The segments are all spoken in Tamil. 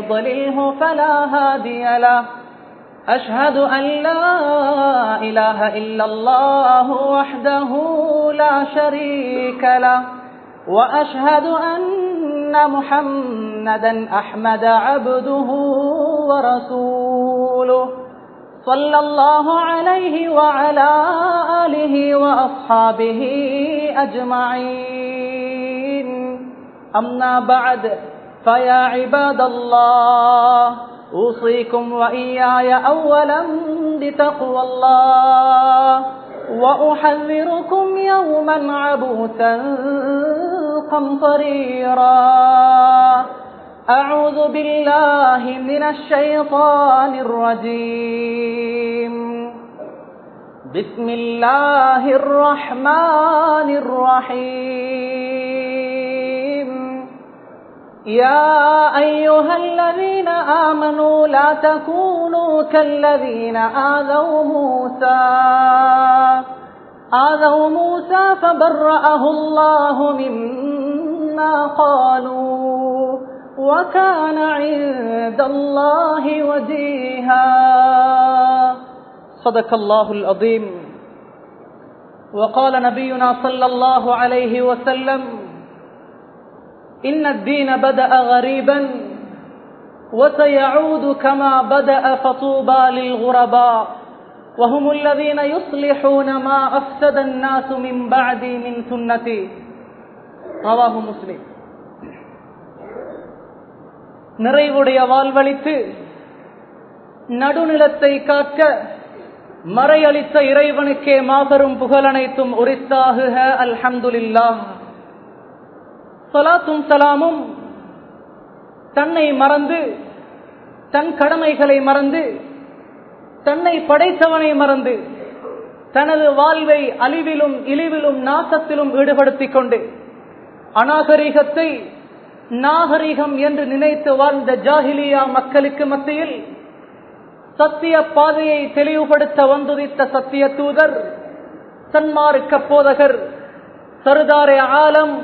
يضلله فلا هادي له. أشهد أن لا إله إلا الله وحده لا شريك له. وأشهد أن محمدا أحمد عبده ورسوله. صلى الله عليه وعلى آله وأصحابه أجمعين. أما بعد فيا عباد الله أوصيكم وإياي أولا بتقوى الله وأحذركم يوما عبوسا قمطريرا. أعوذ بالله من الشيطان الرجيم. بسم الله الرحمن الرحيم. يا أيها الذين آمنوا لا تكونوا كالذين آذوا موسى. آذوا موسى فبرأه الله مما قالوا وكان عند الله وجيها. صدق الله العظيم. وقال نبينا صلى الله عليه وسلم إن الدين بدأ غريبا وسيعود كما بدأ فطوبى للغرباء وهم الذين يصلحون ما أفسد الناس من بعدي من سنتي رواه مسلم நிறைவுடைய வாழ்வழித்து நடுநிலத்தை காக்க மறையளித்த இறைவனுக்கே மாபெரும் புகழனைத்தும் உரித்தாகுக அல்ஹம்துலில்லாஹ் சலாத்தும் சலாமும் தன்னை மறந்து தன் கடமைகளை மறந்து தன்னை படைத்தவனை மறந்து தனது வாழ்வை அழிவிலும் இழிவிலும் நாசத்திலும் ஈடுபடுத்திக் கொண்டு அநாகரிகத்தை நாகரிகம் என்று நினைத்து வாழ்ந்த ஜாஹிலியா மக்களுக்கு மத்தியில் சத்திய பாதையை தெளிவுபடுத்த வந்துதித்த சத்திய தூதர் சன்மார்க்க போதகர் சருதாரே ஆலம்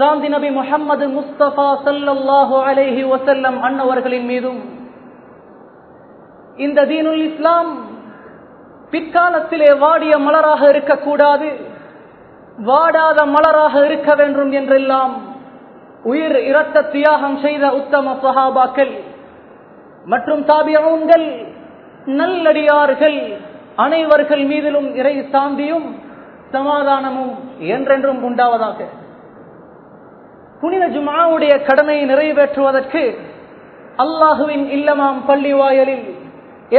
சாந்தி நபி முகமது முஸ்தபா சல்லாஹு அலேஹி வசல்லம் அன்னவர்களின் மீதும். இந்த தீனுல் இஸ்லாம் பிற்காலத்திலே வாடிய மலராக இருக்கக்கூடாது. வாடாத மலராக இருக்க வேண்டும் என்றெல்லாம் உயிர் இரத்த தியாகம் செய்த உத்தம சஹாபாக்கள் மற்றும் தாபியங்கள் நல்லடியார்கள் அனைவர்கள் மீதிலும் இறை சாந்தியும் சமாதானமும் என்றென்றும் உண்டாவதாக. புனித ஜுமாவுடைய கடமையை நிறைவேற்றுவதற்கு அல்லாஹுவின் இல்லமாம் பள்ளி வாயலில்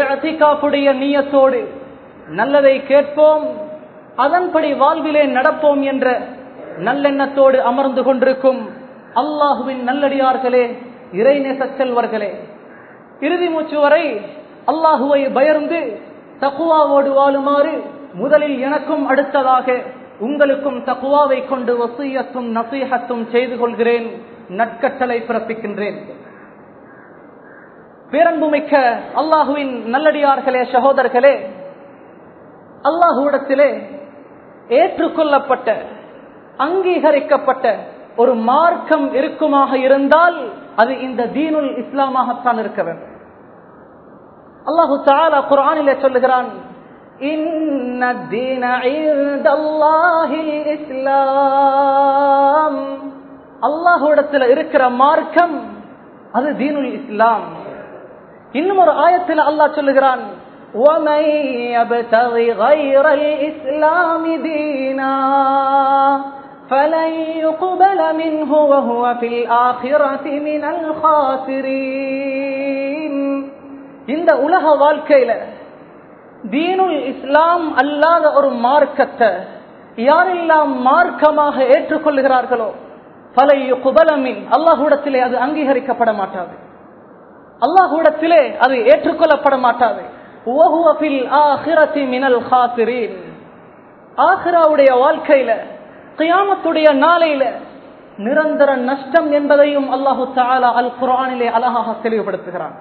அத்திகாப்புடைய நீயத்தோடு நல்லதை கேட்போம் அதன்படி வாழ்விலே நடப்போம் என்ற நல்லெண்ணத்தோடு அமர்ந்து கொண்டிருக்கும் அல்லாஹுவின் நல்லடியார்களே இறைநேச செல்வர்களே. இறுதி மூச்சு வரை அல்லாஹுவை பயர்ந்து தக்குவாவோடு வாழுமாறு முதலில் எனக்கும் அடுத்ததாக உங்களுக்கும் தக்குவாவை கொண்டு வசூயத்தும் நசீகத்தும் செய்து கொள்கிறேன் நட்கட்டளை பிறப்பிக்கின்றேன். பேரன்புமிக்க அல்லாஹுவின் நல்லடியார்களே சகோதரர்களே அல்லாஹுவிடத்திலே ஏற்றுக்கொள்ளப்பட்ட அங்கீகரிக்கப்பட்ட ஒரு மார்க்கம் இருக்குமாக இருந்தால் அது இந்த தீனுல் இஸ்லாமாகத்தான் இருக்க வேண்டும். அல்லாஹு தாலா குரானிலே சொல்லுகிறான் அல்லாஹுடத்தில் இருக்கிற மார்க்கம் அது தீனுல் இஸ்லாம் இன்னும் ஒரு ஆயத்தில் அல்லாஹ் சொல்லுகிறான் ومن يبتغي غير الإسلام دينا فلن يقبل منه وهو في الآخرة من الخاسرين இந்த உலக வாழ்க்கையில தீனுல் இஸ்லாம் அல்லாத ஒரு மார்க்கத்தை யாரெல்லாம் மார்க்கமாக ஏற்றுக்கொள்ளுகிறார்களோ பலைய குபலமின் அல்லாஹூடத்திலே அது அங்கீகரிக்கப்பட மாட்டாது. அல்லாஹூடத்திலே அது ஏற்றுக்கொள்ளப்பட மாட்டாது. ஆஹிராவுடைய வாழ்க்கையில கியாமத்துடைய நாளையில நிரந்தர நஷ்டம் என்பதையும் அல்லாஹு தாலா அல் குரானிலே அழகாக தெளிவுபடுத்துகிறான்.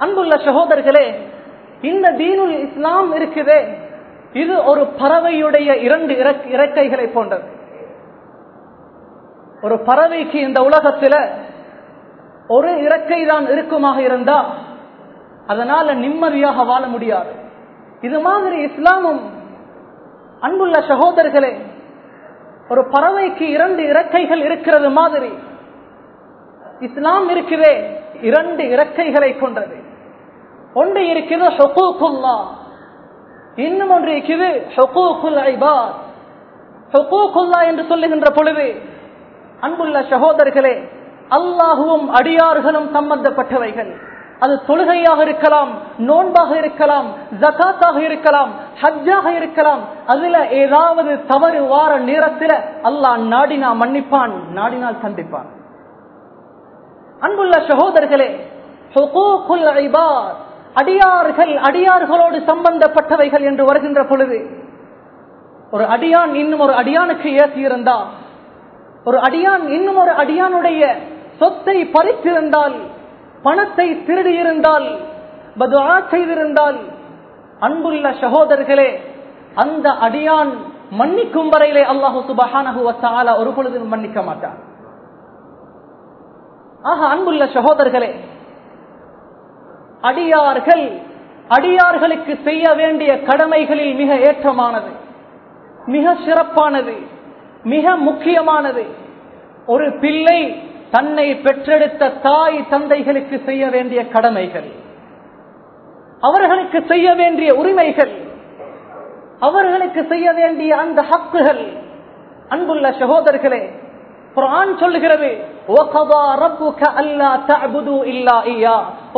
அன்புள்ள சகோதரர்களே இந்த தீனுல் இஸ்லாம் இருக்குதே. இது ஒரு பறவையுடைய இரண்டு இறக்- இறக்கைகளை போன்றது. ஒரு பறவைக்கு இந்த உலகத்துல ஒரு இறக்கை தான் இருக்குமாக இருந்தா அதனால நிம்மதியாக வாழ முடியாது. இது மாதிரி இஸ்லாமும் அன்புள்ள சகோதரர்களே ஒரு பறவைக்கு இரண்டு இறக்கைகள் இருக்கிறது மாதிரி இஸ்லாம் இருக்குதே இரண்டு இறக்கைகளை கொண்டது. ஒன்று இருக்கிறது ஹுகூக்குல்லா இன்னும் ஒன்று இருக்கிறது ஹுகூக்குல் ஐபாத். ஹுகூக்குல்லா என்று சொல்லுகின்ற பொழுது அன்புள்ள சகோதரர்களே அல்லாஹுவும் அடியார்களும் சம்பந்தப்பட்டவைகள். அது தொழுகையாக இருக்கலாம் நோன்பாக இருக்கலாம் ஜகாத்தாக இருக்கலாம் ஹஜ்ஜாக இருக்கலாம். அதுல ஏதாவது தவறு வார நேரத்தில் அல்லாஹ் நாடினா மன்னிப்பான் நாடினால் சந்திப்பான். அன்புள்ள சகோதரர்களே அடியார்கள் அடியார்களோடு சம்பந்தப்பட்டவைகள் என்று வருகின்ற பொழுது ஒரு அடியான் இன்னும் ஒரு அடியானுக்கு ஏற்றியிருந்தால் ஒரு அடியான் இன்னும் ஒரு அடியானுடைய சொத்தை பறித்திருந்தால் பணத்தை திருடி இருந்தால் செய்திருந்தால் அன்புள்ள சகோதரர்களே அந்த அடியான் மன்னிக்கும் வரையிலே அல்லாஹு சுபஹானஹு ஒரு பொழுதும் மன்னிக்க மாட்டான். ஆக அன்புள்ள சகோதரர்களே அடியார்கள் அடியார்களுக்கு செய்ய வேண்டிய கடமைகளில் மிக ஏற்றமானது மிக சிறப்பானது மிக முக்கியமானது. ஒரு பிள்ளை தன்னை பெற்றெடுத்த தாய் தந்தைகளுக்கு செய்ய வேண்டிய கடமைகள் அவர்களுக்கு செய்ய வேண்டிய உரிமைகள் அவர்களுக்கு செய்ய வேண்டிய அந்த ஹக்குகள். அன்புள்ள சகோதரர்களே குர்ஆன் சொல்லுகிறது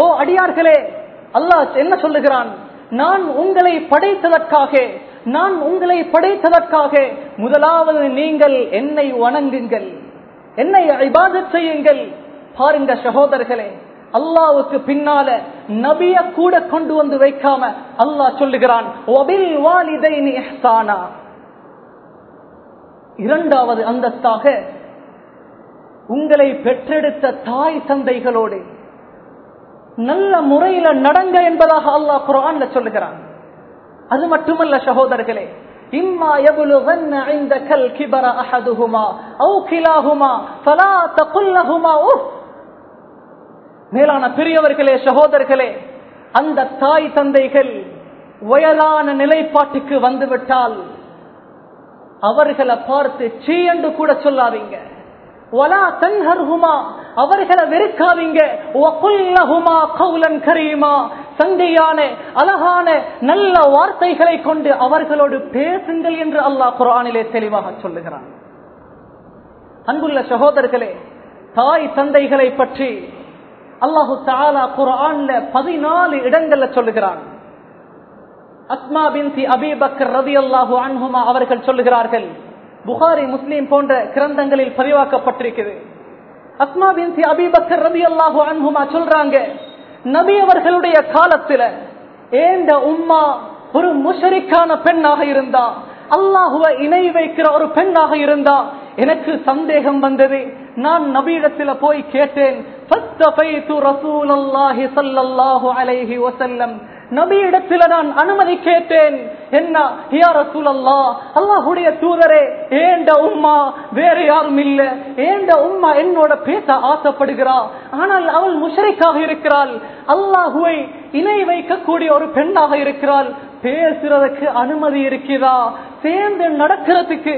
ஓ அடியார்களே அல்லாஹ் என்ன சொல்லுகிறான்? நான் உங்களை படைத்ததற்காக நான் உங்களை படைத்ததற்காக முதலாவது நீங்கள் என்னை வணங்குங்கள். என்னை இபாதத் செய்யுங்கள். பாருங்க சகோதரர்களே அல்லாவுக்கு பின்னால நபிய கூட கொண்டு வந்து வைக்காம அல்லாஹ் சொல்லுகிறான் இரண்டாவது அந்தஸ்தாக உங்களை பெற்றெடுத்த தாய் தந்தைகளோடு நல்ல முறையில நடங்க என்பதாக அல்லாஹ் குர்ஆன்ல சொல்லுகிறான் அது மட்டுமல்ல சகோதரர்களே இம்மா يبلغن عندك الكبر احدهما او كلاهما فلا تقل لهما اف மேலான பெரியவர்களே சகோதரர்களே அந்த தாய் தந்தைகள் வயதான நிலைப்பாட்டுக்கு வந்துவிட்டால் அவர்களை பார்த்து சீ என்று கூட சொல்லாதீங்க வலா தன்ஹர்ஹுமா அவர்களை வெறுக்காதீங்க. வகுல்லஹுமா அழகான நல்ல வார்த்தைகளை கொண்டு அவர்களோடு பேசுங்கள் என்று அல்லாஹ் குரானிலே தெளிவாக சொல்லுகிறான். அன்புள்ள சகோதரர்களே தாய் தந்தைகளை பற்றி அல்லாஹு தாலா குரான்ல பதினாலு இடங்கள்ல சொல்லுகிறான். அஸ்மா அபி பக்கர் ரவி அல்லாஹு அன்ஹுமா அவர்கள் சொல்லுகிறார்கள் புகாரி முஸ்லீம் போன்ற கிரந்தங்களில் பதிவாக்கப்பட்டிருக்கிறது. அஸ்மா அபி அபிபக்கர் ரபி அல்லாஹு அன்புமா சொல்றாங்க நபி அவர்களுடைய காலத்துல ஏந்த உம்மா ஒரு முஷரிக்கான பெண்ணாக இருந்தா அல்லாஹுவ இணை வைக்கிற ஒரு பெண்ணாக இருந்தா எனக்கு சந்தேகம் வந்தது. நான் நபியிடத்துல போய் கேட்டேன் நபியிடத்தில நான் அனுமதி கேட்டேன். என்ன? யார சூழல்லா அல்லாஹுடைய தூதரே ஏண்ட உம்மா வேற யாரும் இல்ல. ஏண்ட உம்மா என்னோட பேச ஆசைப்படுகிறா? ஆனால் அவள் முஷரிக்காக இருக்கிறாள். அல்லாஹுவை இணை வைக்கக்கூடிய ஒரு பெண்ணாக இருக்கிறாள். பேசுறதுக்கு அனுமதி இருக்குதா சேர்ந்து நடக்கிறதுக்கு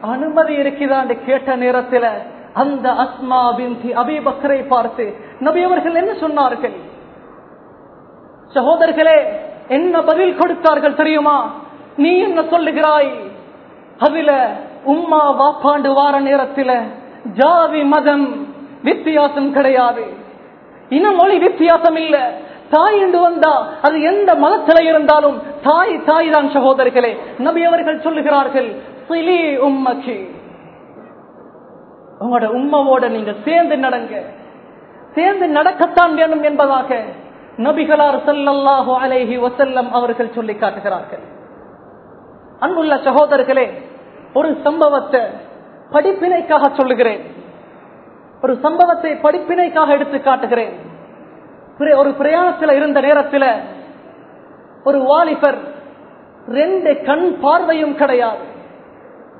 அனுமதி இருக்குதான்னு கேட்ட நேரத்துல அந்த அஸ்மா பின் அபிபக்கரை பார்த்து நபி அவர்கள் என்ன சொன்னார்கள்? சகோதரர்களே என்ன பதில் கொடுத்தார்கள் தெரியுமா? நீ என்ன சொல்லுகிறாய்? அதுல உம்மா வாப்பாண்டு வார நேரத்தில் ஜாதி மதம் வித்தியாசம் கிடையாது. இன மொழி வித்தியாசம் இல்ல. தாய் என்று வந்தா அது எந்த மதத்தில இருந்தாலும் தாய் தாய் தான் சகோதரர்களே. நபி அவர்கள் சொல்லுகிறார்கள் சிலி உம்மக்கு உங்களோட உம்மாவோட நீங்க சேர்ந்து நடங்க. சேர்ந்து நடக்கத்தான் வேண்டும் என்பதாக. நபிகளார் ஸல்லல்லாஹு அலைஹி வசல்லம் அவர்கள் சொல்லி காட்டுகிறார்கள். அன்புள்ள சகோதரர்களே ஒரு சம்பவத்தை படிப்பினைக்காக சொல்லுகிறேன். ஒரு சம்பவத்தை படிப்பினைக்காக எடுத்து காட்டுகிறேன். ஒரு பிரயாணத்தில் இருந்த நேரத்தில் ஒரு வாலிபர் ரெண்டு கண் பார்வையும் கிடையாது.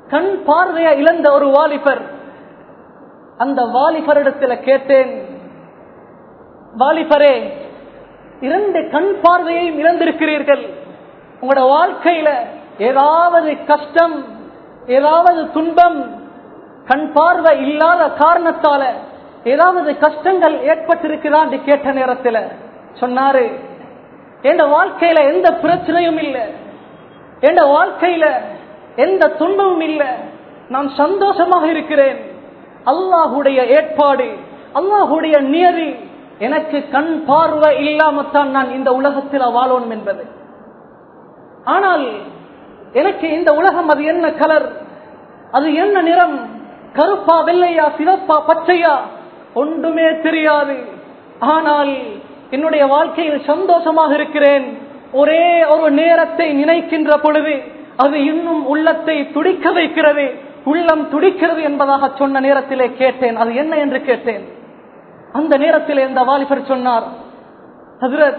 கண் பார்வையை இழந்த ஒரு வாலிபர் அந்த வாலிபரிடத்தில் கேட்டேன் வாலிபரே இரண்டு கண் பார்வையையும் இழந்திருக்கிறீர்கள். உங்களோட வாழ்க்கையில ஏதாவது கஷ்டம் ஏதாவது துன்பம் கண் பார்வை இல்லாத காரணத்தால ஏதாவது கஷ்டங்கள் ஏற்பட்டிருக்கிறான் கேட்ட நேரத்தில் சொன்னாரு. என் வாழ்க்கையில எந்த பிரச்சனையும் இல்லை. என் வாழ்க்கையில எந்த துன்பமும் இல்லை. நான் சந்தோஷமாக இருக்கிறேன். அல்லாஹுடைய ஏற்பாடு அல்லாஹுடைய நியதி எனக்கு கண் பார்வை இல்லாமத்தான் நான் இந்த உலகத்தில் வாழணும் என்பது. ஆனால் எனக்கு இந்த உலகம் அது என்ன கலர்? அது என்ன நிறம்? கருப்பா வெள்ளையா சிவப்பா பச்சையா? ஒன்றுமே தெரியாது. ஆனால் என்னுடைய வாழ்க்கையில் சந்தோஷமாக இருக்கிறேன். ஒரே ஒரு நேரத்தை நினைக்கின்ற பொழுது அது இன்னும் உள்ளத்தை துடிக்க வைக்கிறது. உள்ளம் துடிக்கிறது என்பதாக சொன்ன நேரத்திலே கேட்டேன். அது என்ன என்று கேட்டேன்? அந்த நேரத்தில் இந்த வாலிபர் சொன்னார் ஹசரத்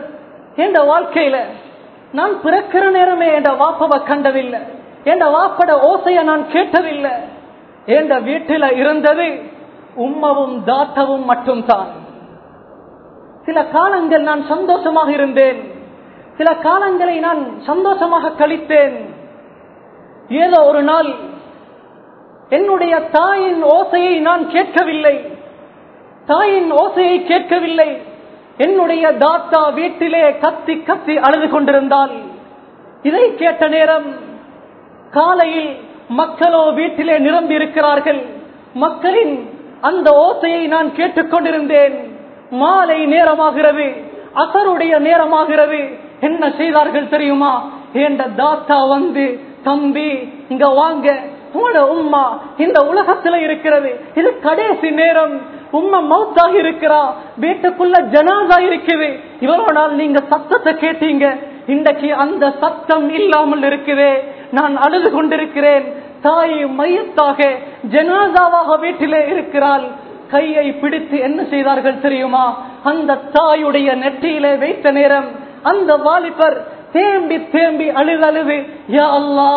என் வாழ்க்கையில? நான் பிறக்கிற நேரமே என் வாப்பவை கண்டதில்லை? என் வாப்பட ஓசைய நான் கேட்டதில்லை? என் வீட்டில இருந்தது உம்மவும் தாத்தவும் மட்டும்தான். சில காலங்கள் நான் சந்தோஷமாக இருந்தேன். சில காலங்களை நான் சந்தோஷமாக கழித்தேன். ஏதோ ஒரு நாள் என்னுடைய தாயின் ஓசையை நான் கேட்கவில்லை. தாயின் ஓசையை கேட்கவில்லை. என்னுடைய தாத்தா வீட்டிலே கத்தி கத்தி அழுது கொண்டிருந்தால் இதை கேட்ட நேரம் காலையில் மக்களோ வீட்டிலே நிரம்பி இருக்கிறார்கள். மக்களின் அந்த ஓசையை நான் கேட்டுக்கொண்டிருந்தேன் மாலை நேரமாகிறது அசருடைய நேரமாகிறது. என்ன செய்தார்கள் தெரியுமா? என்ற தாத்தா வந்து தம்பி இங்க வாங்க. உங்களோட உம்மா இந்த உலகத்துல இருக்கிறது. இது கடைசி நேரம். உம்ம மௌத்தாக இருக்கிறா வீட்டுக்குள்ள ஜனாதா இருக்குது இவ்வளவு நாள் நீங்க சத்தத்தை கேட்டீங்க. இன்றைக்கு அந்த சத்தம் இல்லாமல் இருக்குதே. நான் அழுது கொண்டிருக்கிறேன். தாய் மையத்தாக ஜனாதாவாக வீட்டிலே இருக்கிறாள். கையை பிடித்து என்ன செய்தார்கள் தெரியுமா? அந்த தாயுடைய நெற்றியிலே வைத்த நேரம். அந்த வாலிபர் தேம்பி தேம்பி அழுது அழுது யா அல்லா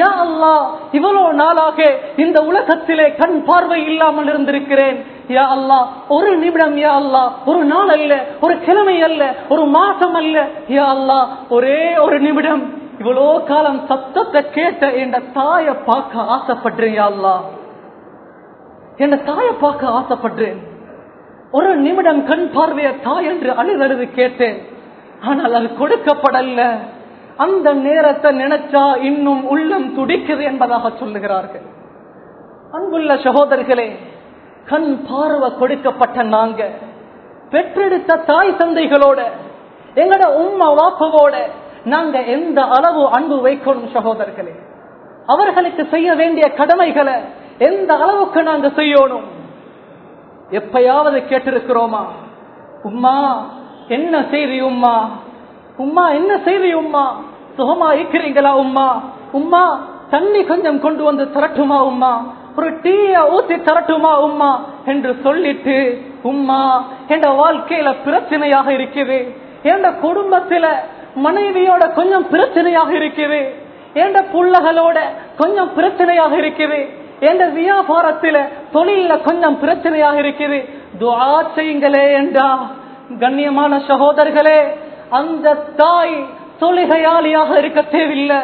யா அல்லா இவ்வளவு நாளாக இந்த உலகத்திலே கண் பார்வை இல்லாமல் இருந்திருக்கிறேன். யா அல்லா ஒரு நிமிடம் யா அல்லா ஒரு நாள் அல்ல ஒரு கிழமை அல்ல ஒரு மாசம் அல்ல. யா அல்லா ஒரே ஒரு நிமிடம். இவ்வளோ காலம் சத்தத்தை கேட்ட என் தாயை பார்க்க ஆசைப்படுறேன் யா அல்லா என் தாயை பார்க்க ஆசைப்படுறேன். ஒரு நிமிடம் கண் பார்வைய தாய் என்று அழுதழுது கேட்டேன். ஆனால் அது கொடுக்கப்படல. அந்த நேரத்தை நினைச்சா இன்னும் உள்ளம் துடிக்குது என்பதாக சொல்லுகிறார்கள். அன்புள்ள சகோதரர்களே கண் பார்வை கொடுக்கப்பட்ட நாங்க. பெற்றெடுத்த தாய் தந்தைகளோட எங்கட உம்மா வாப்பவோட நாங்க எந்த அளவு அன்பு வைக்கணும் சகோதரர்களே? அவர்களுக்கு செய்ய வேண்டிய கடமைகளை எந்த அளவுக்கு நாங்க செய்யணும்? எப்பயாவது கேட்டிருக்கிறோமா? உம்மா என்ன செய்தி உம்மா? உம்மா என்ன செய்தி உம்மா? சுகமா இருக்கிறீங்களா உம்மா? உம்மா தண்ணி கொஞ்சம் கொண்டு வந்து தரட்டுமா உம்மா? ஒரு டீய ஊத்தி தரட்டுமா உம்மா என்று சொல்லிட்டு உம்மா என் வாழ்க்கையில பிரச்சனையாக இருக்குது. எந்த குடும்பத்துல மனைவியோட கொஞ்சம் பிரச்சனையாக இருக்குது. எந்த புள்ளகளோட கொஞ்சம் பிரச்சனையாக இருக்குது. எந்த வியாபாரத்துல தொழில கொஞ்சம் பிரச்சனையாக இருக்குது. துவா செய்யுங்களே என்றா கண்ணியமான சகோதரர்களே அந்த தாய் தொழுகையாளியாக இருக்க தேவையில்லை.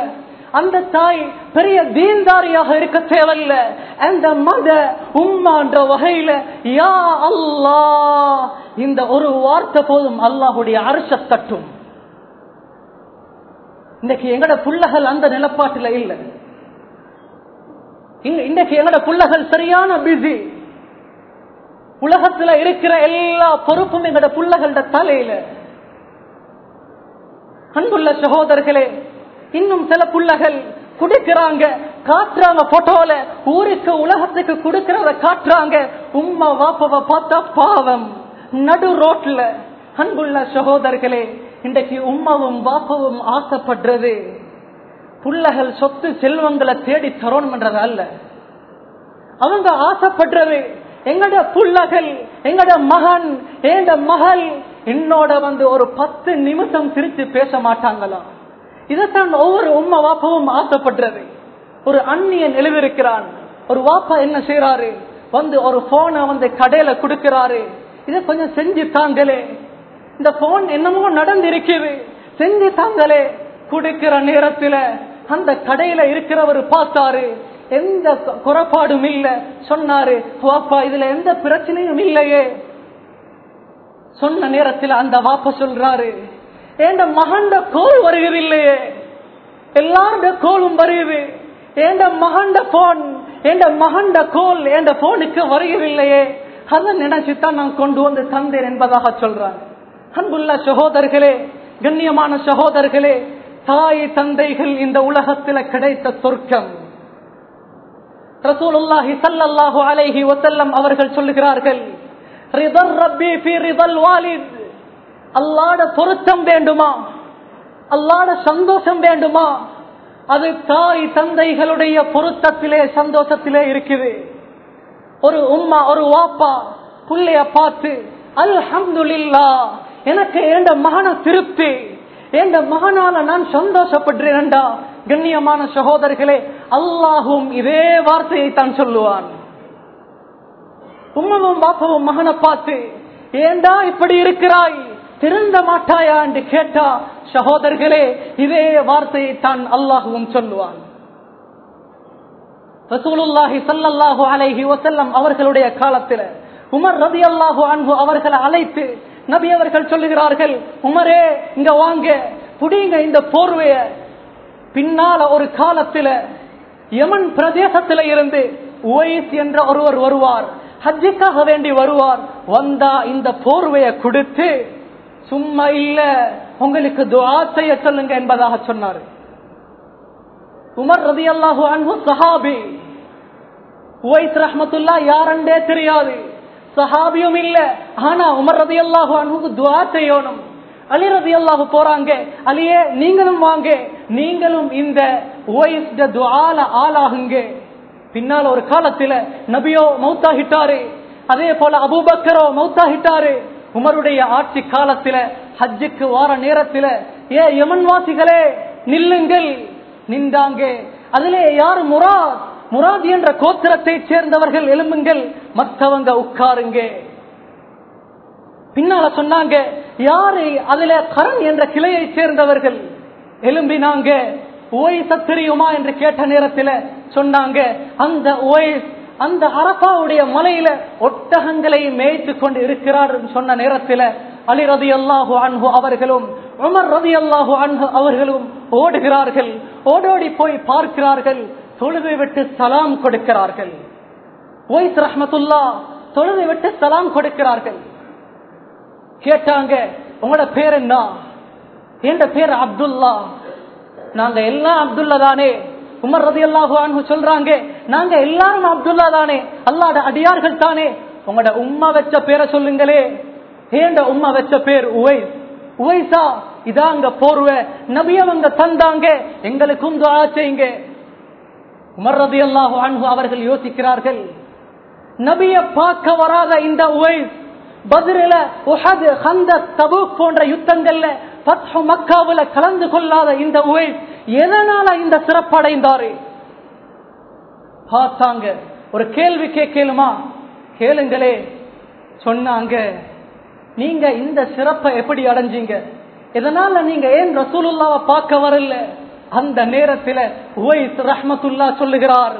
அந்த தாய் பெரிய தீன்தாரியாக இருக்க தேவையில்ல. அந்த மத உம்மான்ற வகையில யா அல்லா! இந்த ஒரு வார்த்தை போதும் அல்லாஹுடைய அரச தட்டும். இன்னைக்கு எங்கட புள்ளகள் அந்த நிலப்பாட்டில் இல்லை. இன்னைக்கு எங்கட புள்ளகள் சரியான பிஸி உலகத்துல இருக்கிற எல்லா பொறுப்பும் எங்கட புள்ளகளோட தலையில. அன்புள்ள சகோதரர்களே இன்னும் சில புள்ளகள் குடிக்கிறாங்க. காட்டுறாங்க போட்டோல ஊருக்கு உலகத்துக்கு கொடுக்கறத காட்டுறாங்க உம்மா வாப்பவ பார்த்தா பாவம். நடு ரோட்ல. அன்புள்ள சகோதரர்களே இன்றைக்கு உம்மாவும் வாப்பவும் ஆசைப்படுறது. புள்ளகள் சொத்து செல்வங்களை தேடி தரோணும் அல்ல. அவங்க ஆசைப்படுறது எங்கட புள்ளகள் எங்கட மகன் எங்கட மகள் என்னோட வந்து ஒரு பத்து நிமிஷம் சிரிச்சு பேச மாட்டாங்களாம் இதைத்தான் ஒவ்வொரு உண்மை வாப்பாவும் ஆசைப்படுறது. ஒரு அந்நியன் எழுதியிருக்கிறான் ஒரு வாப்பா என்ன செய்யறாரு வந்து ஒரு போனை வந்து கடையில கொடுக்கிறாரு. இதை கொஞ்சம் செஞ்சு தாங்களே. இந்த போன் என்னமோ நடந்திருக்குது செஞ்சு தாங்களே. கொடுக்கிற நேரத்துல அந்த கடையில இருக்கிறவர் பார்த்தாரு. எந்த குறைபாடும் இல்ல. சொன்னாரு வாப்பா இதுல எந்த பிரச்சனையும் இல்லையே. சொன்ன நேரத்தில் அந்த வாப்ப சொல்றாரு ஏண்ட மகண்ட கோல் வருகிறதில்லையே? எல்லாருடைய கோலும் வருகிறது. ஏண்ட மகண்ட போன் ஏண்ட மகண்ட கோல் ஏண்ட போனுக்கு வருகிறதில்லையே? அதை நினைச்சுதான் நான் கொண்டு வந்து தந்தேன் என்பதாக சொல்றாங்க அன்புள்ள சகோதரர்களே கண்ணியமான சகோதரர்களே தாய் தந்தைகள் இந்த உலகத்தில் கிடைத்த சொர்க்கம். ரசூலுல்லாஹி ஸல்லல்லாஹு அலைஹி வஸல்லம் அவர்கள் சொல்லுகிறார்கள் ரிதல் ரப்பி ஃபீ ரிதல் வாலித். அல்லாட பொருத்தம் வேண்டுமா? அல்லாட சந்தோஷம் வேண்டுமா? அது தாய் தந்தைகளுடைய பொருத்தத்திலே சந்தோஷத்திலே இருக்குது. ஒரு உம்மா ஒரு வாப்பா புள்ளைய பார்த்து அல்ஹம்துல்லா எனக்கு எந்த மகன திருப்தி? எந்த மகனால நான் சந்தோஷப்படுறேன்டா கண்ணியமான சகோதரர்களே அல்லாஹும் இதே வார்த்தையை தான் சொல்லுவான். உம்மவும் பாப்பவும் மகனை பார்த்து ஏண்டா இப்படி இருக்கிறாய்? திருந்த மாட்டாயா என்று கேட்டா சகோதரர்களே இதே வார்த்தையை தான் அல்லாஹுவும் சொல்லுவான். ரசூலுல்லாஹி சல்லல்லாஹு அலைஹி வசல்லம் அவர்களுடைய காலத்தில் உமர் ரதி அல்லாஹு அன்பு அவர்களை அழைத்து நபி அவர்கள் சொல்லுகிறார்கள் உமரே இங்க வாங்க புடிங்க இந்த போர்வைய. பின்னால ஒரு காலத்துல யமன் பிரதேசத்தில இருந்து உவைஸ் என்ற ஒருவர் வருவார் ஹஜ்ஜிக்காக வேண்டி வருவார் வந்தா இந்த போர்வையை கொடுத்து சும்மா இல்ல. உங்களுக்கு துவா செய்ய சொல்லுங்க என்பதாக சொன்னார். உமர் ரதி அல்லாஹு அன்பு சஹாபி. உவைஸ் ரஹமத்துல்லா யாரண்டே தெரியாது. சஹாபியும் இல்ல. ஆனா உமர் ரதி அல்லாஹு அன்புக்கு துவா செய்யணும். அலி ரதி அல்லாஹு போறாங்க. அலியே நீங்களும் வாங்க. நீங்களும் இந்த உவைஸ் துவால ஆளாகுங்க. பின்னால் ஒரு காலத்துல நபியோ மௌத்தாகிட்டாரு. அதே போல அபூபக்கரோ மௌத்தாகிட்டாரு. உமருடைய ஆட்சி காலத்துல ஹஜ்ஜுக்கு வார நேரத்துல ஏ யமன்வாசிகளே நில்லுங்கள் நின்றாங்க. அதிலே யார் முராத்? முராத் என்ற கோத்திரத்தை சேர்ந்தவர்கள் எலும்புங்கள் மற்றவங்க உட்காருங்க. பின்னால சொன்னாங்க யாரு அதுல கரண் என்ற கிளையை சேர்ந்தவர்கள் எலும்பினாங்க ஓய்ஸ தெரியுமா என்று கேட்ட நேரத்தில் சொன்னாங்க அந்த ஓய்ஸ் அந்த அரபாவுடைய மலையில ஒட்டகங்களை மேய்த்து கொண்டு இருக்கிறார் சொன்ன நேரத்தில் அலி ரதி அல்லாஹு அன்பு அவர்களும் உமர் ரதி அல்லாஹு அன்பு அவர்களும் ஓடுகிறார்கள். ஓடோடி போய் பார்க்கிறார்கள். தொழுதை விட்டு சலாம் கொடுக்கிறார்கள். ஒய்ஸ் ரஹமத்துல்லா தொழுதை விட்டு சலாம் கொடுக்கிறார்கள். கேட்டாங்க உங்களோட பேர் என்ன? என்ற பேர் அப்துல்லா. நாங்க எல்லாம் அப்துல்லா தானே. உமர் ரதி அல்லாஹு சொல்றாங்க நாங்க எல்லாரும் அப்துல்லா தானே அல்லாட அடியார்கள் தானே. உங்களோட உம்மா வச்ச பேரை சொல்லுங்களே. ஏண்ட உம்மா வச்ச பேர்? உவைஸ். உவைசா இதாங்க போர்வ. நபியவங்க தந்தாங்க. எங்களுக்கும் துவா செய்யுங்க. உமர் ரதி அல்லாஹு அன்பு அவர்கள் யோசிக்கிறார்கள் நபிய பார்க்க வராத இந்த உவைஸ் பதிரில உஹது ஹந்த தபூக் போன்ற யுத்தங்கள்ல பத்து மக்காவுல கலந்து கொள்ளாத இந்த உவைஸ் எதனால இந்த சிறப்படைந்தாரு? பார்த்தாங்க. ஒரு கேள்வி கேட்கலுமா? கேளுங்களே. சொன்னாங்க நீங்க இந்த சிறப்பை எப்படி அடைஞ்சீங்க? இதனால நீங்க ஏன் ரசூலுல்லாவை பார்க்க வரல? அந்த நேரத்தில் உவைஸ் சொல்லுகிறார்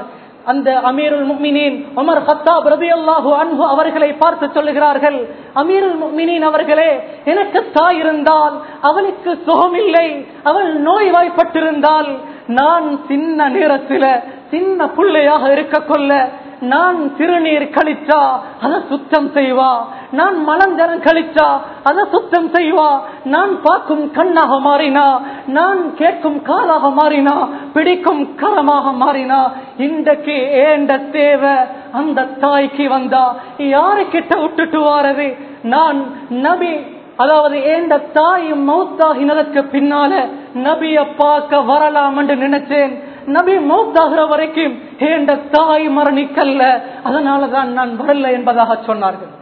அந்த அமீருல் முக்மினின் உமர் ஹத்தாப் ரபியல்லாஹு அன்பு அவர்களை பார்த்து சொல்லுகிறார்கள் அமீருல் முக்மினின் அவர்களே எனக்கு தாய் இருந்தால் அவளுக்கு சுகமில்லை அவள் நோய்வாய்ப்பட்டிருந்தால் நான் சின்ன நேரத்தில் சின்ன பிள்ளையாக இருக்க கொள்ள நான் திருநீர் கழிச்சா அதை சுத்தம் செய்வா. நான் மலஞ்சரம் கழிச்சா அதை சுத்தம் செய்வா. நான் பார்க்கும் கண்ணாக மாறினா நான் கேட்கும் காலாக மாறினா பிடிக்கும் கரமாக மாறினா இன்றைக்கு ஏண்ட தேவை அந்த தாய்க்கு வந்தா யாரு கிட்ட விட்டுட்டு வாரது? நான் நபி அதாவது ஏந்த தாய் மௌத்தாகினதற்கு பின்னால நபிய பார்க்க வரலாம் என்று நினைச்சேன். நபி மௌத்தாகிற வரைக்கும் ஏந்த தாய் மரணிக்கல்ல. அதனாலதான் நான் வரல என்பதாக சொன்னார்கள்.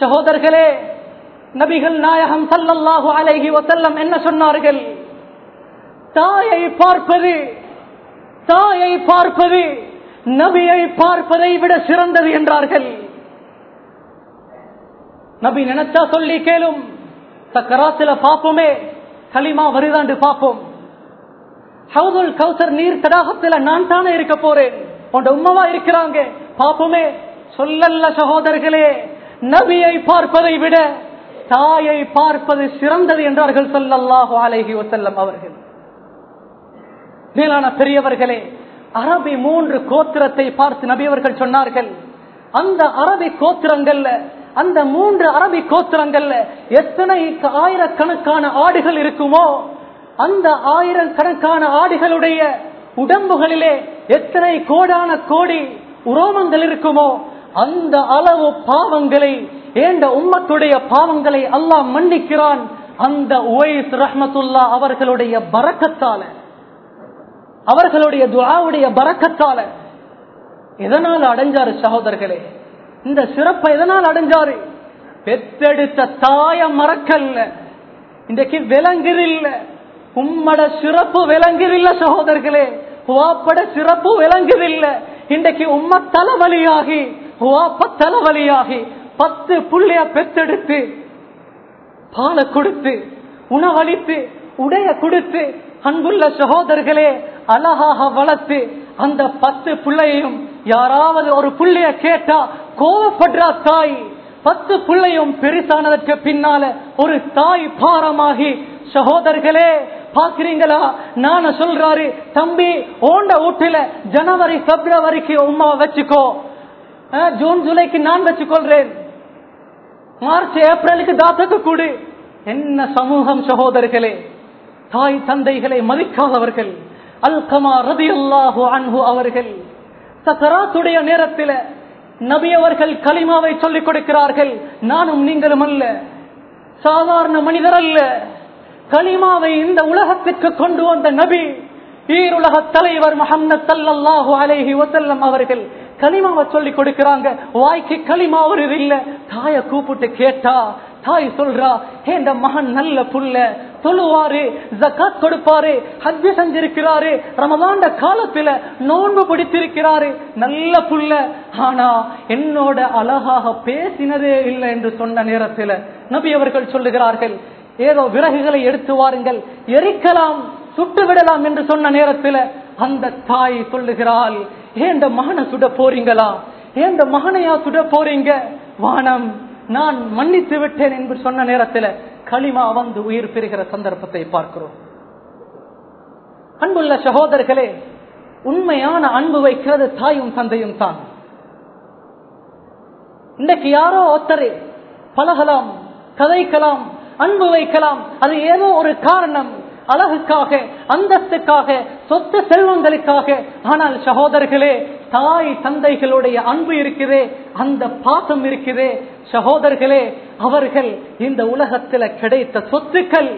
சகோதரர்களே நபிகள் நாயகம் சல்லல்லாஹு அலைகி வசல்லம் என்ன சொன்னார்கள்? தாயை பார்ப்பது தாயை பார்ப்பது நபியை பார்ப்பதை விட சிறந்தது என்றார்கள். நபி நினைச்சா சொல்லி கேளும். சக்கராத்துல பாப்போமே. களிமா வருதாண்டு பார்ப்போம் ஹவுதுல் கௌசர் நீர் தடாகத்துல நான் தானே இருக்க போறேன். உண்ட உண்மவா இருக்கிறாங்க. பாப்போமே சொல்லல்ல சகோதரர்களே நபியை பார்ப்பதை விட தாயை பார்ப்பது சிறந்தது என்றார்கள் சொல்லல்லாஹு அலைகி வசல்லம் அவர்கள். மேலான பெரியவர்களே அரபி மூன்று கோத்திரத்தை பார்த்து நபியவர்கள் சொன்னார்கள். அந்த அரபி கோத்திரங்கள்ல அந்த மூன்று அரபி கோத்திரங்கள்ல எத்தனை ஆயிரக்கணக்கான ஆடுகள் இருக்குமோ அந்த ஆயிரக்கணக்கான ஆடுகளுடைய உடம்புகளிலே எத்தனை கோடான கோடி உரோமங்கள் இருக்குமோ அந்த அளவு பாவங்களை ஏண்ட உம்மத்துடைய பாவங்களை அல்லாஹ் மன்னிக்கிறான். அந்த உவைஸ் ரஹமத்துல்லா அவர்களுடைய பறக்கத்தால அவர்களுடைய துவாவுடைய பறக்கத்தால. எதனால் அடைஞ்சாரு சகோதரர்களே? இந்த சிறப்பை எதனால் அடைஞ்சாரு? பெத்தெடுத்த தாய மறக்கல்ல. இன்றைக்கு விலங்குதில்ல உம்மட சிறப்பு விலங்குதில்ல சகோதரர்களே. வாப்பட சிறப்பு விளங்குதில்ல இன்றைக்கு உம்ம தலைவலியாகி வாப்ப தலைவலியாகி பத்து புள்ளைய பெத்தெடுத்து பாலை கொடுத்து உணவளித்து உடைய கொடுத்து அன்புள்ள சகோதரர்களே அழகாக வளர்த்து அந்த பத்து பிள்ளையையும் யாராவது ஒரு புள்ளைய கேட்டா கோவப்படுறா தாய். பத்து பிள்ளையும் பெருசானதற்கு பின்னால ஒரு தாய் பாரமாகி சகோதரர்களே பாக்குறீங்களா நான சொல்றாரு தம்பி ஓண்ட வீட்டுல ஜனவரி பிப்ரவரிக்கு உமாவை வச்சுக்கோ. ஜூன் ஜூலைக்கு நான் வச்சுக்கொள்றேன். மார்ச் ஏப்ரலுக்கு தாத்துக்கு கூடு. என்ன சமூகம் சகோதரர்களே தாய் தந்தைகளை மதிக்காதவர்கள். அல்கமா ரதி அல்லாஹு அன்பு அவர்கள் சக்கராத்துடைய நேரத்தில் நபி அவர்கள் கலிமாவை சொல்லிக் கொடுக்கிறார்கள். நானும் நீங்களும் அல்ல சாதாரண மனிதர் அல்ல. கலிமாவை இந்த உலகத்திற்கு கொண்டு வந்த நபி ஈருலக தலைவர் முகமது சல்லல்லாஹு அலைஹி வசல்லம் அவர்கள் களிமாவை சொல்லி கொடுக்கிறாங்க. வாய்க்கு களிமா ஒரு இல்ல? தாய கூப்பிட்டு கேட்டா தாய் சொல்றா இந்த மகன் நல்ல புள்ள தொழுவாரு ஜக்காத் கொடுப்பாரு ஹஜ்ஜு செஞ்சிருக்கிறாரு ரமதாண்ட காலத்துல நோன்பு பிடித்திருக்கிறாரு நல்ல புள்ள. ஆனா என்னோட அழகாக பேசினதே இல்லை என்று சொன்ன நேரத்துல நபி அவர்கள் சொல்லுகிறார்கள் ஏதோ விறகுகளை எடுத்து வாருங்கள். எரிக்கலாம் சுட்டு விடலாம் என்று சொன்ன நேரத்தில் அந்த தாய் சொல்லுகிறாள் ஏண்ட மகனை சுட போறீங்களா? ஏண்ட மகனையா சுட போறீங்க? வானம் நான் மன்னித்து விட்டேன் என்று சொன்ன நேரத்தில் களிமா வந்து உயிர் பெறுகிற சந்தர்ப்பத்தை பார்க்கிறோம். அன்புள்ள சகோதரர்களே உண்மையான அன்பு வைக்கிறது தாயும் தந்தையும் தான். இன்றைக்கு யாரோ ஒருத்தரை பழகலாம் கதைக்கலாம் அன்பு வைக்கலாம். அது ஏதோ ஒரு காரணம். அழகுக்காக அந்தஸ்துக்காக சொத்து செல்வங்களுக்காக. ஆனால் சகோதரர்களே தாய் தந்தைகளுடைய அன்பு இருக்குது அந்த பாசம் இருக்குது சகோதரர்களே அவர்கள் இந்த உலகத்தில் கிடைத்த சொத்துக்கள்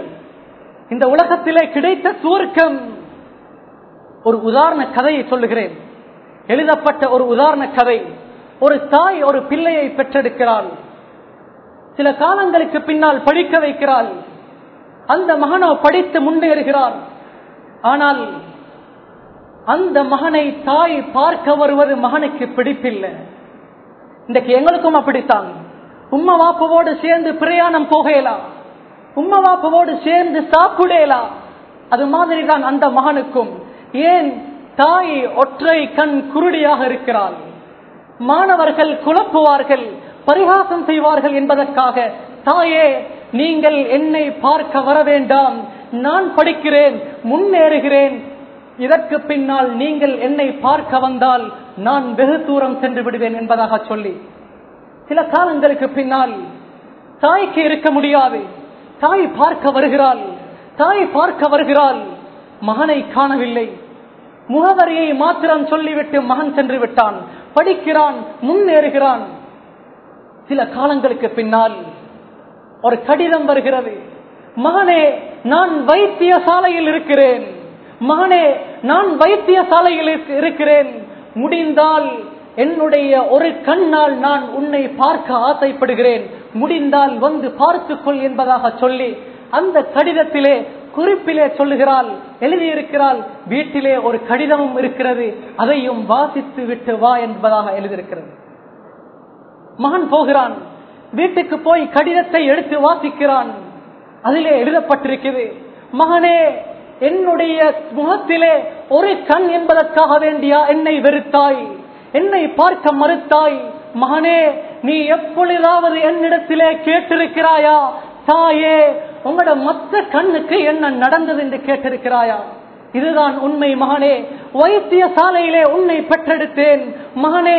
இந்த உலகத்திலே கிடைத்த சுவர்க்கம். ஒரு உதாரண கதையை சொல்லுகிறேன். எழுதப்பட்ட ஒரு உதாரண கதை. ஒரு தாய் ஒரு பிள்ளையை பெற்றெடுக்கிறாள். சில காலங்களுக்கு பின்னால் படிக்க வைக்கிறாள். அந்த மகனோ படித்து முன்னேறுகிறார் ஆனால் அந்த மகனை தாய் பார்க்க வருவது மகனுக்கு பிடிப்பில்லை. இன்றைக்கு எங்களுக்கும் அப்படித்தான். உம்மா வாப்பவோடு சேர்ந்து பிரயாணம் போகலாம் உம்மா வாப்பவோடு சேர்ந்து சாப்பிடலாம் அது மாதிரி தான் அந்த மகனுக்கும். ஏன் தாய் ஒற்றை கண் குருடியாக இருக்கிறாள். மாணவர்கள் குழப்புவார்கள். பரிகாசம் செய்வார்கள் என்பதற்காக தாயே நீங்கள் என்னை பார்க்க வர வேண்டாம். நான் படிக்கிறேன் முன்னேறுகிறேன். இதற்கு பின்னால் நீங்கள் என்னை பார்க்க வந்தால் நான் வெகு தூரம் சென்று விடுவேன் என்பதாக சொல்லி சில காலங்களுக்கு பின்னால் தாய்க்கு இருக்க முடியாது. தாய் பார்க்க வருகிறாள். தாய் பார்க்க வருகிறாள். மகனை காணவில்லை. முகவரியை மாத்திரம் சொல்லிவிட்டு மகன் சென்று விட்டான். படிக்கிறான் முன்னேறுகிறான். சில காலங்களுக்கு பின்னால் ஒரு கடிதம் வருகிறது. மகனே நான் வைத்திய சாலையில் இருக்கிறேன். மகனே நான் வைத்திய சாலையில் இருக்கிறேன். முடிந்தால் என்னுடைய ஒரு கண்ணால் நான் உன்னை பார்க்க ஆசைப்படுகிறேன். முடிந்தால் வந்து பார்த்துக்கொள் என்பதாக சொல்லி அந்த கடிதத்திலே குறிப்பிலே சொல்லுகிறாள் எழுதியிருக்கிறாள். வீட்டிலே ஒரு கடிதமும் இருக்கிறது. அதையும் வாசித்து விட்டு வா என்பதாக எழுதியிருக்கிறது. மகன் போகிறான். வீட்டுக்கு போய் கடிதத்தை எடுத்து வாசிக்கிறான். அதிலே எழுதப்பட்டிருக்கிறது மகனே என்னுடைய முகத்திலே ஒரு கண் என்பதற்காக வேண்டியா என்னை வெறுத்தாய்? என்னை பார்க்க மறுத்தாய்? மகனே நீ எப்பொழுதாவது என்னிடத்திலே கேட்டிருக்கிறாயா? தாயே உங்களோட மொத்த கண்ணுக்கு என்ன நடந்தது என்று கேட்டிருக்கிறாயா? இதுதான் உண்மை மகனே. வைத்திய சாலையிலே உன்னை பெற்றெடுத்தேன். மகனே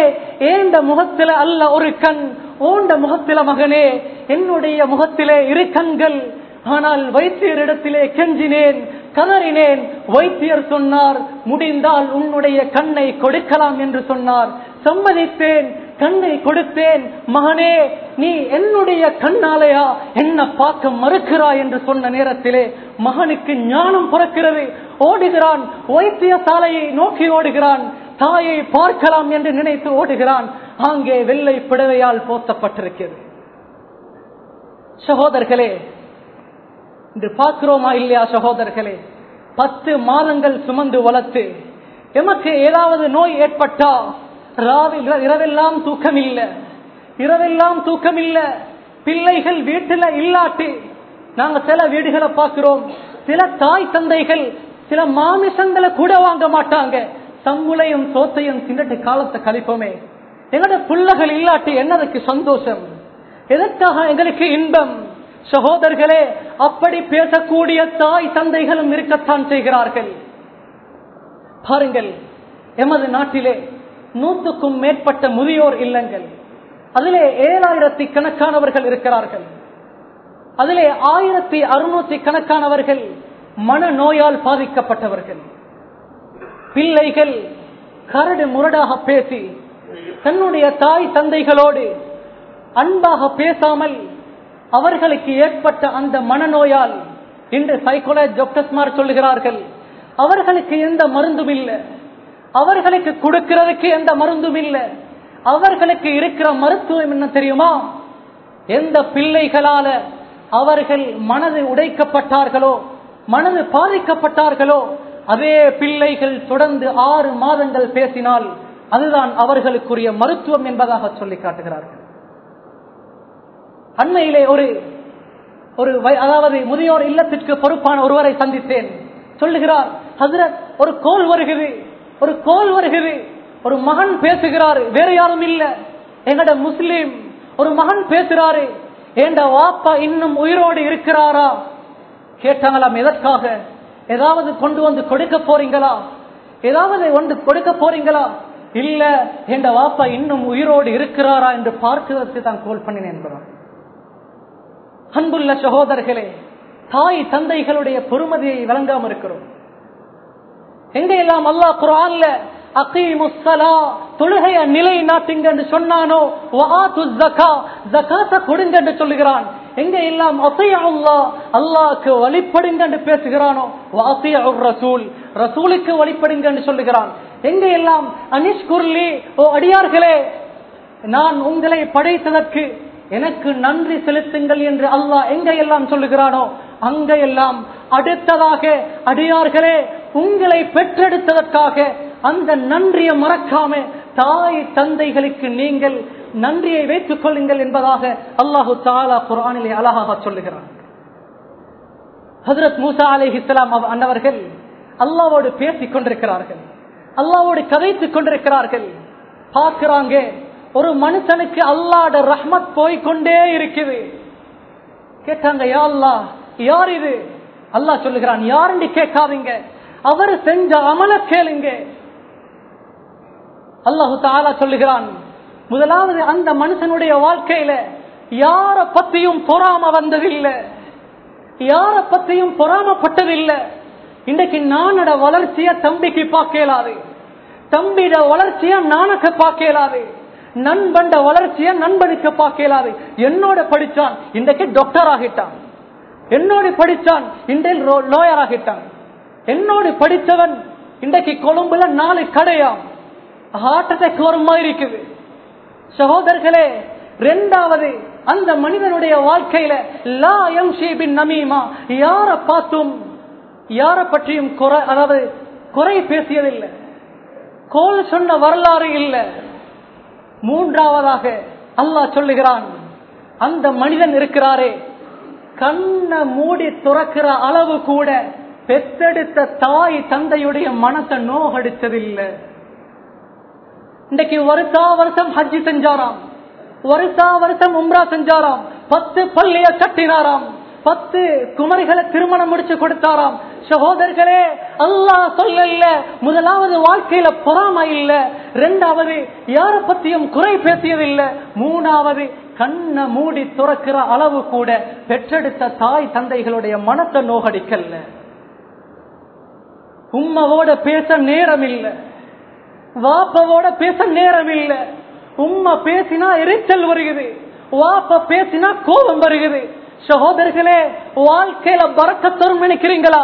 ஏண்ட முகத்தில அல்ல ஒரு கண்? ஓண்ட முகத்தில மகனே என்னுடைய முகத்திலே இரு கண்கள். ஆனால் வைத்தியரிடத்திலே கெஞ்சினேன் கதறினேன். வைத்தியர் சொன்னார் முடிந்தால் உன்னுடைய கண்ணை கொடுக்கலாம் என்று சொன்னார். சம்மதித்தேன் கண்ணை கொடுத்தேன். மகனே நீ என்னுடைய கண்ணாலையா? என்ன பார்க்க மறுக்கிறாய் என்று சொன்ன நேரத்திலே மகனுக்கு ஞானம் பிறக்கிறது. ஓடுகிறான். வைத்தியசாலையை நோக்கி ஓடுகிறான். தாயை பார்க்கலாம் என்று நினைத்து ஓடுகிறான். அங்கே வெள்ளை பிடவையால் போத்தப்பட்டிருக்கிறது. சகோதரர்களே இன்று பார்க்கிறோமா இல்லையா சகோதரர்களே? பத்து மாதங்கள் சுமந்து வளர்த்து எமக்கு ஏதாவது நோய் ஏற்பட்டா ராவில் இரவெல்லாம் தூக்கம் இல்லை இரவெல்லாம் தூக்கம் இல்லை பிள்ளைகள் வீட்டுல இல்லாட்டி நாங்க சில வீடுகளை பார்க்கிறோம். சில தாய் தந்தைகள் சில மாமிசங்களை கூட வாங்க மாட்டாங்க. சம்புளையும் சோத்தையும் திண்டட்டு காலத்தை கழிப்போமே. எங்களோட பிள்ளைகள் இல்லாட்டி என்னதுக்கு சந்தோஷம்? எதற்காக எங்களுக்கு இன்பம்? சகோதரர்களே அப்படி பேசக்கூடிய தாய் தந்தைகளும் இருக்கத்தான் செய்கிறார்கள். பாருங்கள் எமது நாட்டிலே நூற்றுக்கும் மேற்பட்ட முதியோர் இல்லங்கள் அதிலே ஏழாயிரத்தி கணக்கானவர்கள் இருக்கிறார்கள். அதிலே ஆயிரத்தி அறுநூத்தி கணக்கானவர்கள் மனநோயால் பாதிக்கப்பட்டவர்கள். பிள்ளைகள் கரடு முரடாக பேசி தன்னுடைய தாய் தந்தைகளோடு அன்பாக பேசாமல் அவர்களுக்கு ஏற்பட்ட அந்த மனநோயால் இன்று சைக்கோலஜி டாக்டர்ஸ்மார் சொல்லுகிறார்கள் அவர்களுக்கு எந்த மருந்தும் இல்லை. அவர்களுக்கு கொடுக்கிறதுக்கு எந்த மருந்தும் இல்லை. அவர்களுக்கு இருக்கிற மருத்துவம் என்ன தெரியுமா? எந்த பிள்ளைகளால அவர்கள் மனது உடைக்கப்பட்டார்களோ மனது பாதிக்கப்பட்டார்களோ அதே பிள்ளைகள் தொடர்ந்து ஆறு மாதங்கள் பேசினால் அதுதான் அவர்களுக்குரிய மருத்துவம் என்பதாக சொல்லி காட்டுகிறார்கள். அண்மையிலே ஒரு ஒரு அதாவது முதியோர் இல்லத்திற்கு பொறுப்பான ஒருவரை சந்தித்தேன். சொல்லுகிறார் ஹசரத் ஒரு கோல் வருகிறது ஒரு கோல் வருகிறது. ஒரு மகன் பேசுகிறாரு வேற யாரும் இல்ல. எங்கட முஸ்லீம் ஒரு மகன் பேசுறாரு. ஏண்ட வாப்பா இன்னும் உயிரோடு இருக்கிறாரா? கேட்டாங்களாம் எதற்காக? ஏதாவது கொண்டு வந்து கொடுக்க போறீங்களா? ஏதாவது ஒன்று கொடுக்க போறீங்களா? இல்ல என்ற வாப்பா இன்னும் உயிரோடு இருக்கிறாரா என்று பார்க்கிறதுக்கு தான் கோல் பண்ணினேன் என்பதான் அன்புள்ள சகோதரர்களே தாய் தந்தைகளுடைய பொறுமதியை வழங்காம இருக்கிறோம். எங்கெல்லாம் அல்லாஹ் குரான்ல தொழுகைய நிலை நாட்டுங்க என்று சொன்னானோ கொடுங்க என்று சொல்லுகிறான். எங்க எல்லாம் அல்லாஹ் அல்லாஹ்க்கு வழிபடுங்க என்று பேசுகிறானோ ரசூல் ரசூலுக்கு வழிபடுங்க என்று சொல்லுகிறான். எங்க எல்லாம் அனிஷ்குர்லி ஓ அடியார்களே நான் உங்களை படைத்ததற்கு எனக்கு நன்றி செலுத்துங்கள் என்று அல்லாஹ் எங்க எல்லாம் சொல்லுகிறானோ அங்க எல்லாம் அடுத்ததாக அடியார்களே உங்களை பெற்றெடுத்ததற்காக அந்த நன்றியை மறக்காம தாய் தந்தைகளுக்கு நீங்கள் நன்றியை வைத்துக் கொள்ளுங்கள் என்பதாக அல்லாஹு தாலா குரானிலே அழகாக சொல்லுகிறார் ஹசரத் மூசா அலி இஸ்லாம் அன்னவர்கள் அல்லாவோடு பேசிக் கொண்டிருக்கிறார்கள். அல்லாவோடு கதைத்துக் கொண்டிருக்கிறார்கள். பார்க்கிறாங்க ஒரு மனுஷனுக்கு அல்லாட ரஹ்மத் போய்கொண்டே இருக்குது. கேட்டாங்க யா அல்லா யார் இது? அல்லாஹ் சொல்லுகிறான் யாருன்னு கேட்காதீங்க. அவர் செஞ்ச அமல கேளுங்க. அல்லாஹு தாலா சொல்லுகிறான் முதலாவது அந்த மனுஷனுடைய வாழ்க்கையில யார பத்தியும் பொறாம வந்ததில்லை. யார பத்தியும் பொறாமப்பட்டதில்லை. இன்றைக்கு நானோட வளர்ச்சிய தம்பிக்கு பார்க்கலாது. தம்பிட வளர்ச்சிய நானக்க பார்க்கலாது. நண்பண்ட வளர்ச்சிய நண்பனுக்கு பார்க்கலாது. என்னோட படிச்சான் இன்றைக்கு டாக்டர் ஆகிட்டான். என்னோடு படிச்சான் இன்றைய லோயர் ஆகிட்டான். என்னோடு படித்தவன் இன்றைக்கு கொழும்புல நாலு கடையாம். ஹார்ட் அட்டாக் வரும் மாதிரி இருக்குது. சகோதரர்களே ரெண்டாவது அந்த மனிதனுடைய வாழ்க்கையில லா எம் ஷீபின் நமீமா யார பார்த்தும் யார பற்றியும் குறை அதாவது குறை பேசியதில்லை. கோல் சொன்ன வரலாறு இல்லை. மூன்றாவதாக அல்லாஹ் சொல்லுகிறான் அந்த மனிதன் இருக்கிறாரே கண்ணை மூடி துறக்கிற அளவு கூட பெத்தெடுத்த தாய் தந்தையுடைய மனத்தை நோகடிச்சதில்லை இன்றைக்கு வருஷா வருஷம் ஹஜ்ஜி செஞ்சாராம். வருஷா வருஷம் உம்ரா செஞ்சாராம். பத்து பள்ளிய கட்டினாராம். பத்து குமரிகளை திருமணம் முடிச்சு கொடுத்தாராம். சகோதரர்களே அல்லாஹ் சொல்லல முதலாவது வாழ்க்கையில பொறாமை இல்ல. ரெண்டாவது யார பத்தியும் குறை பேசியதில்லை. மூணாவது கண்ணை மூடி துறக்கிற அளவு கூட பெற்றெடுத்த தாய் தந்தைகளுடைய மனத்தை நோகடிக்கல்ல. உம்மவோட பேச நேரம் இல்லை. வாப்பவோட பேச நேரம் இல்லை உம்மா பேசினா எரிச்சல் வருகிறது. வாப்ப பேசினா கோபம் வருகிறது. சகோதரர்களே வாழ்க்கையில பறக்க தரும் நினைக்கிறீங்களா?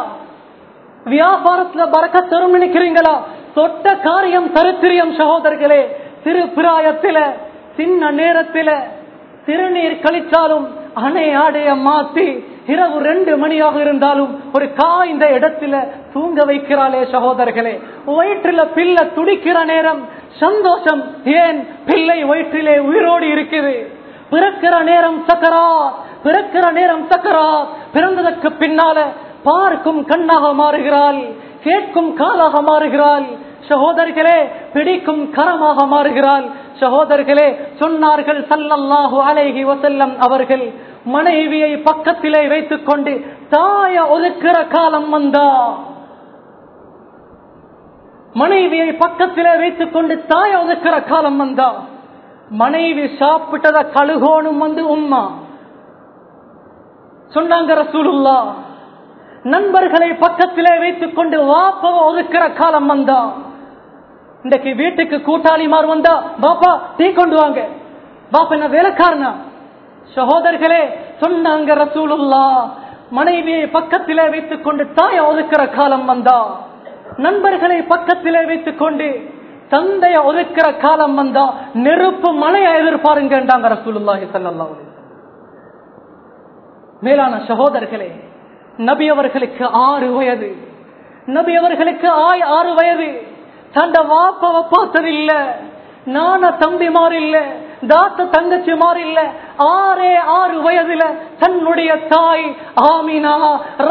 வியாபாரத்துல பறக்க தரும் நினைக்கிறீங்களா? தொட்ட காரியம் தருத்திரியம் சகோதரர்களே சிறு பிராயத்தில சின்ன நேரத்தில சிறுநீர் கழிச்சாலும் அணை ஆடைய மாத்தி இரவு ரெண்டு மணியாக இருந்தாலும் ஒரு காய்ந்த இடத்துல தூங்க வைக்கிறாளே சகோதரர்களே. வயிற்றுல பிள்ளை துடிக்கிற நேரம் சந்தோஷம். ஏன்? பிள்ளை வயிற்றிலே உயிரோடு இருக்குது. பிறக்கிற நேரம் சக்கரா பிறக்கிற நேரம் சக்கரா பிறந்ததற்கு பின்னால பார்க்கும் கண்ணாக மாறுகிறாள். கேட்கும் காலாக மாறுகிறாள். சகோதரர்களே பிடிக்கும் கரமாக மாறுகிறாள். சகோதரர்களே சொன்னார்கள் சல்லல்லாஹு அலைஹி வசல்லம் அவர்கள் மனைவியை பக்கத்திலே வைத்துக் கொண்டு தாய ஒதுக்கிற காலம் வந்தா. மனைவியை பக்கத்திலே வைத்துக் கொண்டு தாய ஒதுக்கிற காலம் வந்தா. மனைவி சாப்பிட்டத கழுகோனும் வந்து உம்மா. சொன்னாங்க ரசூலுல்லா. நண்பர்களை பக்கத்திலே வைத்துக் கொண்டு வாப்பவ ஒதுக்கிற காலம் வந்தா. இன்றைக்கு வீட்டுக்கு கூட்டாளிமார் வந்தா பாப்பா டீ கொண்டு வாங்க. பாப்பா என்ன வேலைக்காரனா? சகோதரர்களே சொன்னாங்க ரசூலுல்லா மனைவியை பக்கத்திலே வைத்துக் கொண்டு தாய ஒதுக்கிற காலம் வந்தா. நண்பர்களை பக்கத்திலே வைத்துக் கொண்டு தந்தைய ஒதுக்கிற காலம் வந்தா. நெருப்பு மழையை எதிர்பாருங்கன்றாங்க ரசூலுல்லாஹி ஸல்லல்லாஹு மேலான சகோதரர்களே நபி அவர்களுக்கு ஆறு வயது. நபி அவர்களுக்கு ஆய் ஆறு வயது. தண்ட வாப்பாவை பார்த்ததில்லை நான தம்பி இல்ல. தாத்த தங்கச்சி இல்ல. ஆறே ஆறு வயதுல தன்னுடைய தாய் ஆமினா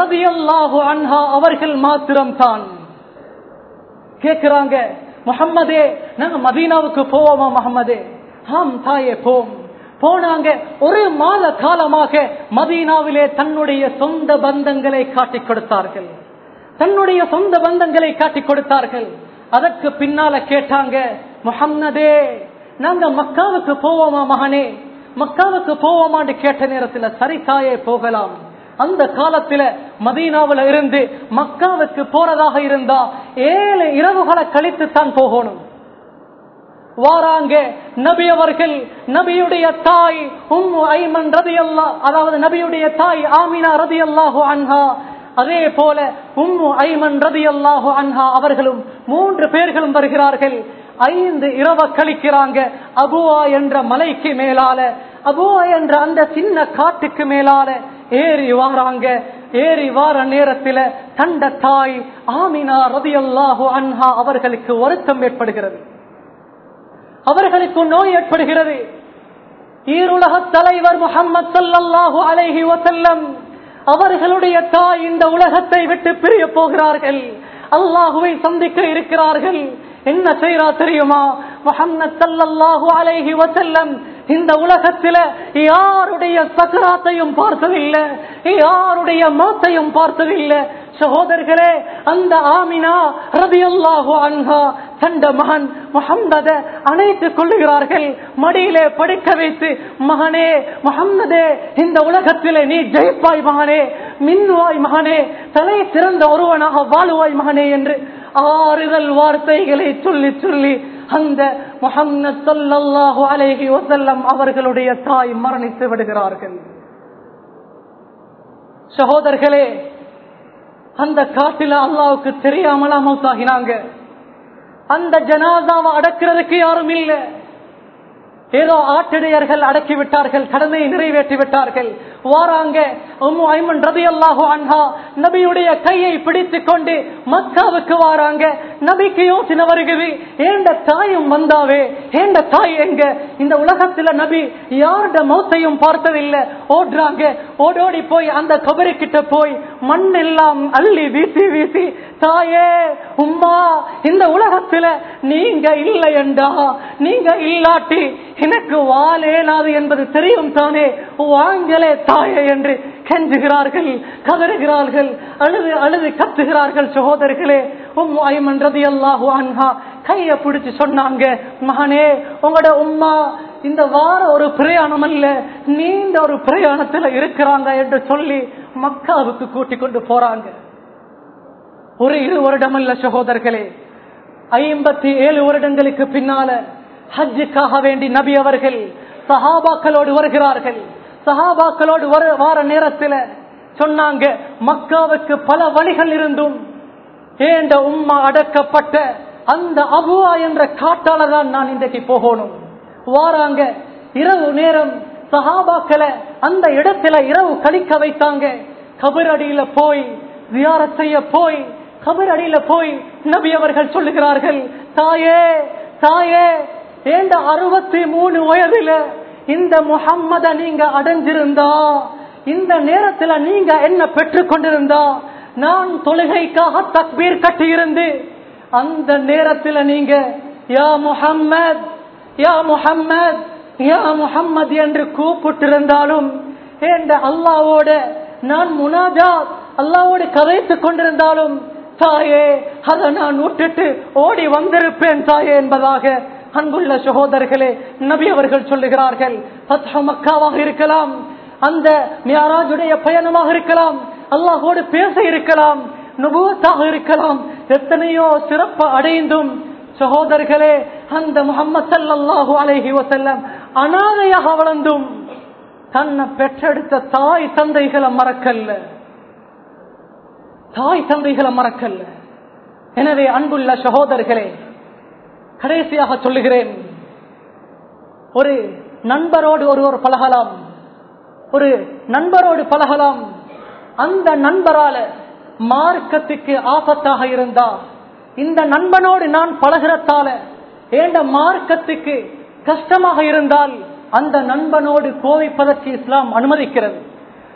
ரதியல்லாஹு அன்ஹா அவர்கள் மாத்திரம் தான் கேக்குறாங்க முகம்மதே நாங்க மதீனாவுக்கு போவோமா முகம்மதே ஆம் தாயே போம். போனாங்க ஒரு மாத காலமாக மதீனாவிலே தன்னுடைய சொந்த பந்தங்களை காட்டிக் கொடுத்தார்கள். தன்னுடைய சொந்த பந்தங்களை காட்டிக் கொடுத்தார்கள். அதற்கு பின்னால கேட்டாங்க முகம்மதே நாங்க மக்காவுக்கு போவோமா மகனே? மக்காவுக்கு போவோமான்னு கேட்ட நேரத்தில் சரி போகலாம். அந்த காலத்துல மதீனாவுல இருந்து மக்காவுக்கு போறதாக இருந்தா ஏழு இரவுகளை கழித்து தான் போகணும். வாராங்க நபி அவர்கள் நபியுடைய தாய் உம் ஐமன் ரதி அல்லா அதாவது நபியுடைய தாய் ஆமினா ரதி அல்லாஹு அன்ஹா அதே போல உம்மு ஐமன் ரதி அல்லாஹு அன்ஹா அவர்களும் மூன்று பேர்களும் வருகிறார்கள். ஐந்து இரவ கழிக்கிறாங்க. அபுவா என்ற மலைக்கு மேலால அபுவா என்ற அந்த சின்ன காட்டுக்கு மேலால ஏறி வாராங்க. ஏறி வார நேரத்துல தண்ட தாய் ஆமினா ரதி அல்லாஹு அன்ஹா அவர்களுக்கு வருத்தம் ஏற்படுகிறது. அவர்களுக்கு நோய் ஏற்படுகிறது. ஈருலக தலைவர் முகமது சல்லாஹு அலைஹி வசல்லம் அவர்களுடைய தாய் இந்த உலகத்தை விட்டு பிரிய போகிறார்கள். அல்லாஹுவை சந்திக்க இருக்கிறார்கள். என்ன செய்யறா தெரியுமா? முகம்மது சல்லாஹூ அலைஹி வசல்லம் இந்த உலகத்தில யாருடைய சக்கராத்தையும் பார்த்ததில்லை யாருடைய மாத்தையும் பார்த்ததில்லை. சகோதரர்களே அந்த ஆமினா ரவி அல்லாஹு அன்ஹா தண்ட மகன் முகம்மத அணைத்துக் கொள்ளுகிறார்கள். மடியிலே படுக்க வைத்து மகனே முகம்மதே இந்த உலகத்திலே நீ ஜெயிப்பாய் மகனே மின்வாய் மகனே தலை சிறந்த ஒருவனாக வாழுவாய் மகனே என்று ஆறுதல் வார்த்தைகளை சொல்லி சொல்லி அந்த முகம்மது ஸல்லல்லாஹு அலைஹி அவர்களுடைய தாய் மரணித்து விடுகிறார்கள். சகோதரர்களே அந்த காட்டில அல்லாவுக்கு தெரியாமலா மௌத்தாகினாங்க அந்த ஜனாதாவை அடக்கிறதுக்கு யாரும் இல்லை. ஏதோ ஆட்டிடையர்கள் அடக்கி விட்டார்கள் கடமையை நிறைவேற்றி விட்டார்கள் வாராங்க. உம்மு ஐமன் ரலியல்லாஹு அன்ஹா நபியுடைய கையை பிடித்துக் கொண்டு மக்காவுக்கு வாராங்க. நபிக்கு யோசனை வருகிறது ஏண்ட தாயும் வந்தாவே? ஏண்ட தாய் எங்க? இந்த உலகத்துல நபி யாருட மௌத்தையும் பார்த்ததில்லை. ஓடுறாங்க. ஓடோடி போய் அந்த கபரி கிட்ட போய் மண் எல்லாம் அள்ளி வீசி வீசி தாயே உம்மா இந்த உலகத்துல நீங்க இல்லை என்றா நீங்க இல்லாட்டி எனக்கு வாழேனாது என்பது தெரியும் தானே? வாங்கலே தாயே என்று கெஞ்சுகிறார்கள் கதறுகிறார்கள் அழுது அழுது கத்துகிறார்கள் சகோதரர்களே. உம் ஐமன்றது அல்லாஹு அன்ஹா கைய பிடிச்சு சொன்னாங்க மகனே உங்களோட உம்மா இந்த வார ஒரு பிரயாணம் அல்ல நீண்ட ஒரு பிரயாணத்துல இருக்கிறாங்க என்று சொல்லி மக்காவுக்கு கூட்டிக் கொண்டு போறாங்க. ஒரு இரு வருடம் அல்ல சகோதரர்களே. ஐம்பத்தி ஏழு வருடங்களுக்கு பின்னால ஹஜ்ஜுக்காக வேண்டி நபி அவர்கள் சஹாபாக்களோடு வருகிறார்கள். சஹாபாக்களோடு வர வார நேரத்தில் சொன்னாங்க மக்காவுக்கு பல வழிகள் இருந்தும் ஏண்ட உம்மா அடக்கப்பட்ட அந்த அபுவா என்ற காட்டால தான் நான் இன்றைக்கு போகணும். வாராங்க இரவு நேரம் சஹாபாக்களை அந்த இடத்துல இரவு கழிக்க வைத்தாங்க. கபரடியில போய் வியார செய்ய போய் கபரடியில போய் நபி அவர்கள் சொல்லுகிறார்கள் தாயே தாயே ஏண்ட அறுபத்தி மூணு வயதுல இந்த முகம்மத நீங்க அடைஞ்சிருந்தா இந்த நேரத்துல நீங்க என்ன பெற்றுக் கொண்டிருந்தா நான் தொழுகைக்காக தக்பீர் கட்டியிருந்து அந்த நேரத்துல நீங்க யா முஹம்மத் யா முஹம்மத் யா முகம்மது என்று கூப்பிட்டிருந்தாலும் ஏண்ட அல்லாவோட நான் முனாஜா அல்லாவோடு கதைத்துக் கொண்டிருந்தாலும் தாயே அதை நான் விட்டுட்டு ஓடி வந்திருப்பேன் தாயே என்பதாக அன்புள்ள சகோதரர்களே நபி அவர்கள் சொல்லுகிறார்கள் மக்காவாக இருக்கலாம் அந்த மியாராஜுடைய பயணமாக இருக்கலாம் அல்லாஹோடு பேச இருக்கலாம் நுபுவத்தாக இருக்கலாம் எத்தனையோ சிறப்பு அடைந்தும் சகோதரர்களே அந்த முகமது சல்லாஹூ அலைஹி வசல்லம் அனாதையாக வளர்ந்தும் தன்னை பெற்றெடுத்த தாய் தந்தைகளை மறக்கல்ல. தாய் தந்தைகளை மறக்கல்ல. எனவே அன்புள்ள சகோதரர்களே கடைசியாக சொல்லுகிறேன். ஒரு நண்பரோடு ஒருவர் பழகலாம். ஒரு நண்பரோடு பழகலாம். அந்த நண்பரால மார்க்கத்துக்கு ஆபத்தாக இருந்தா இந்த நண்பனோடு நான் பழகிறத்தால ஏண்ட மார்க்கத்துக்கு கஷ்டமாக இருந்தால் அந்த நண்பனோடு கோவிப்பதற்கு இஸ்லாம் அனுமதிக்கிறது.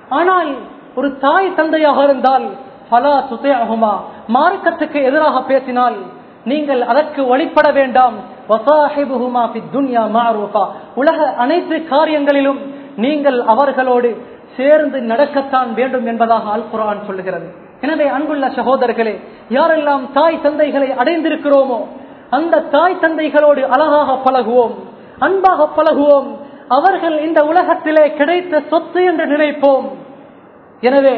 ஆனால் ஒரு தாய் தந்தையாக இருந்தால் பலா சுத்தையாகுமா மார்க்கத்துக்கு எதிராக பேசினால் நீங்கள் அதற்கு வழிபட வேண்டாம். உலக அனைத்து காரியங்களிலும் நீங்கள் அவர்களோடு சேர்ந்து நடக்கத்தான் வேண்டும் என்பதாக அல் குரான் சொல்லுகிறது. எனவே அன்புள்ள சகோதரர்களே யாரெல்லாம் தாய் தந்தைகளை அடைந்திருக்கிறோமோ அந்த தாய் தந்தைகளோடு அழகாக பழகுவோம். அன்பாக பழகுவோம். அவர்கள் இந்த உலகத்திலே கிடைத்த சொத்து என்று நினைப்போம். எனவே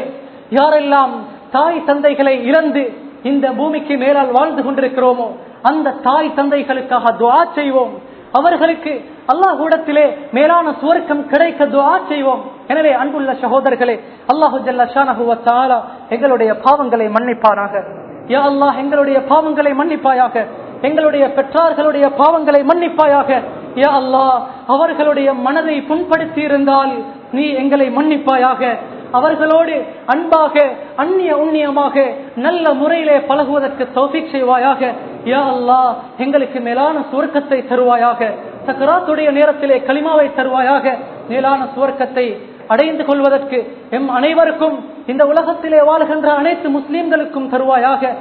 யாரெல்லாம் தாய் தந்தைகளை இழந்து இந்த பூமிக்கு மேலால் வாழ்ந்து கொண்டிருக்கிறோமோ? அந்த தாய் தந்தைகளுக்காக துவா செய்வோம். அவர்களுக்கு அல்லாஹூடத்திலே மேலான சுவர்க்கம் கிடைக்க துவா செய்வோம். எனவே அன்புள்ள சகோதரர்களே அல்லாஹு ஜல்லா எங்களுடைய பாவங்களை மன்னிப்பானாக யா அல்லாஹ் எங்களுடைய பாவங்களை மன்னிப்பாயாக. எங்களுடைய பெற்றார்களுடைய பாவங்களை மன்னிப்பாயாக. யா அல்லாஹ் அவர்களுடைய மனதை புண்படுத்தி இருந்தால் நீ எங்களை மன்னிப்பாயாக. அவர்களோடு அன்பாக அந்நிய உண்ணியமாக நல்ல முறையிலே பழகுவதற்கு தௌஃபிக் செய்வாயாக. யா அல்லாஹ் எங்களுக்கு மேலான சுவர்க்கத்தை தருவாயாக. சக்கராத்துடைய நேரத்திலே களிமாவை தருவாயாக. மேலான சுவர்க்கத்தை அடைந்து கொள்வதற்கு எம் அனைவருக்கும் இந்த உலகத்திலே வாழ்கின்ற அனைத்து முஸ்லீம்களுக்கும் தருவாயாக.